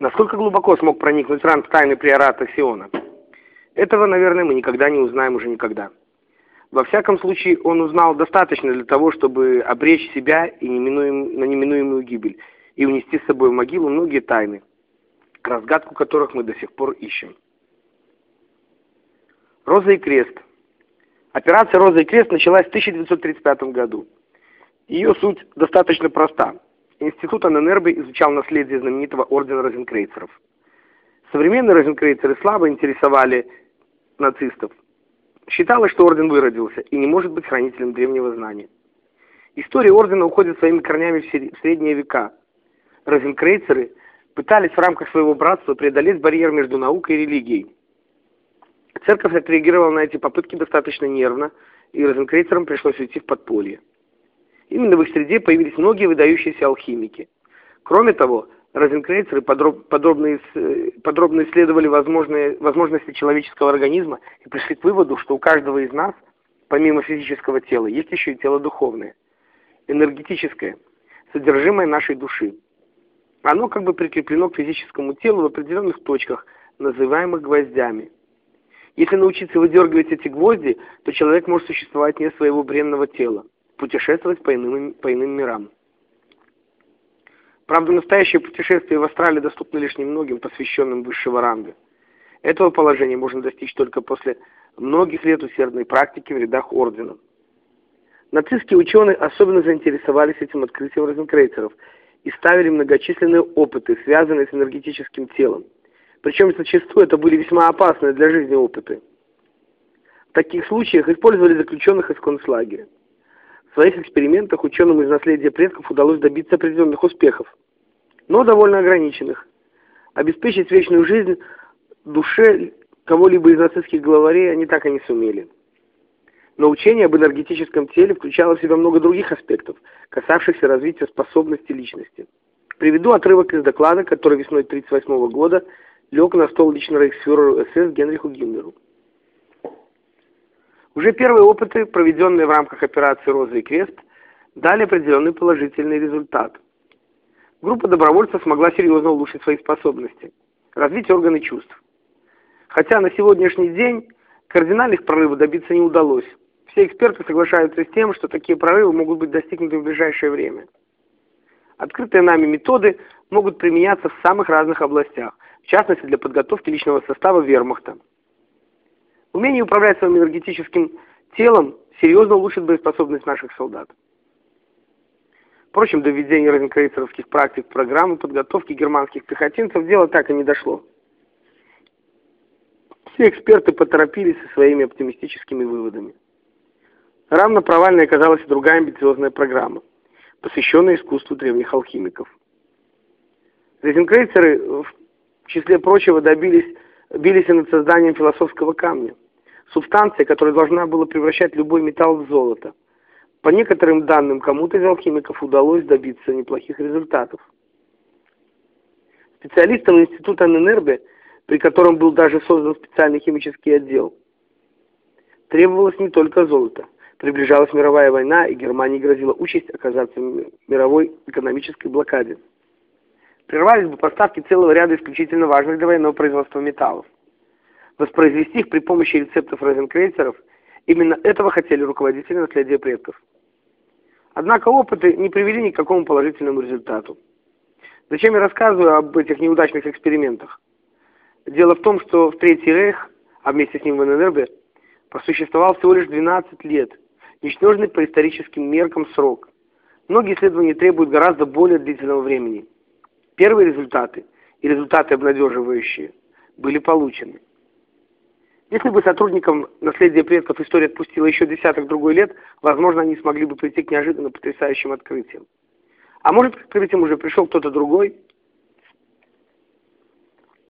Насколько глубоко смог проникнуть Ранд в тайны приората Сиона? Этого, наверное, мы никогда не узнаем уже никогда. Во всяком случае, он узнал достаточно для того, чтобы обречь себя и неминуем, на неминуемую гибель и унести с собой в могилу многие тайны, разгадку которых мы до сих пор ищем. Роза и крест. Операция «Роза и крест» началась в 1935 году. Ее суть достаточно проста. Институт Анненербе изучал наследие знаменитого ордена розенкрейцеров. Современные розенкрейцеры слабо интересовали нацистов. Считалось, что орден выродился и не может быть хранителем древнего знания. История ордена уходит своими корнями в средние века. Розенкрейцеры пытались в рамках своего братства преодолеть барьер между наукой и религией. Церковь отреагировала на эти попытки достаточно нервно, и розенкрейцерам пришлось уйти в подполье. Именно в их среде появились многие выдающиеся алхимики. Кроме того, розенкрейцеры подробно, подробно исследовали возможные, возможности человеческого организма и пришли к выводу, что у каждого из нас, помимо физического тела, есть еще и тело духовное, энергетическое, содержимое нашей души. Оно как бы прикреплено к физическому телу в определенных точках, называемых гвоздями. Если научиться выдергивать эти гвозди, то человек может существовать вне своего бренного тела, путешествовать по иным, по иным мирам. Правда, настоящее путешествие в Австралии доступно лишь немногим, посвященным высшего ранга. Этого положения можно достичь только после многих лет усердной практики в рядах ордена. Нацистские ученые особенно заинтересовались этим открытием розенкрейцеров и ставили многочисленные опыты, связанные с энергетическим телом. Причем зачастую это были весьма опасные для жизни опыты. В таких случаях использовали заключенных из концлагеря. В своих экспериментах ученым из наследия предков удалось добиться определенных успехов, но довольно ограниченных. Обеспечить вечную жизнь душе кого-либо из нацистских главарей они так и не сумели. Но учение об энергетическом теле включало в себя много других аспектов, касавшихся развития способностей личности. Приведу отрывок из доклада, который весной 1938 года лег на стол лично рейхсфюреру СС Генриху Гиммлеру. Уже первые опыты, проведенные в рамках операции «Роза и крест», дали определенный положительный результат. Группа добровольцев смогла серьезно улучшить свои способности, развить органы чувств. Хотя на сегодняшний день кардинальных прорывов добиться не удалось. Все эксперты соглашаются с тем, что такие прорывы могут быть достигнуты в ближайшее время. Открытые нами методы могут применяться в самых разных областях, в частности для подготовки личного состава вермахта. Умение управлять своим энергетическим телом серьезно улучшит боеспособность наших солдат. Впрочем, до введения розенкрейцеровских практик программы подготовки германских пехотинцев дело так и не дошло. Все эксперты поторопились со своими оптимистическими выводами. Равно провальной оказалась и другая амбициозная программа, посвященная искусству древних алхимиков. Розенкрейцеры, в числе прочего, добились, бились и над созданием философского камня, субстанция, которая должна была превращать любой металл в золото. По некоторым данным, кому-то из алхимиков удалось добиться неплохих результатов. Специалистам Института Ненербе, при котором был даже создан специальный химический отдел, требовалось не только золото. Приближалась мировая война, и Германии грозила участь оказаться в мировой экономической блокаде. Прервались бы поставки целого ряда исключительно важных для военного производства металлов. Воспроизвести их при помощи рецептов розенкрейцеров именно этого хотели руководители наследия предков. Однако опыты не привели ни к какому положительному результату. Зачем я рассказываю об этих неудачных экспериментах? Дело в том, что в Третий Рейх, а вместе с ним в ННРБ, просуществовал всего лишь 12 лет, ничтожный по историческим меркам срок. Многие исследования требуют гораздо более длительного времени. Первые результаты, и результаты обнадеживающие, были получены. Если бы сотрудникам наследия предков история отпустила еще десяток другой лет, возможно, они смогли бы прийти к неожиданно потрясающим открытиям. А может, к открытиям уже пришел кто-то другой –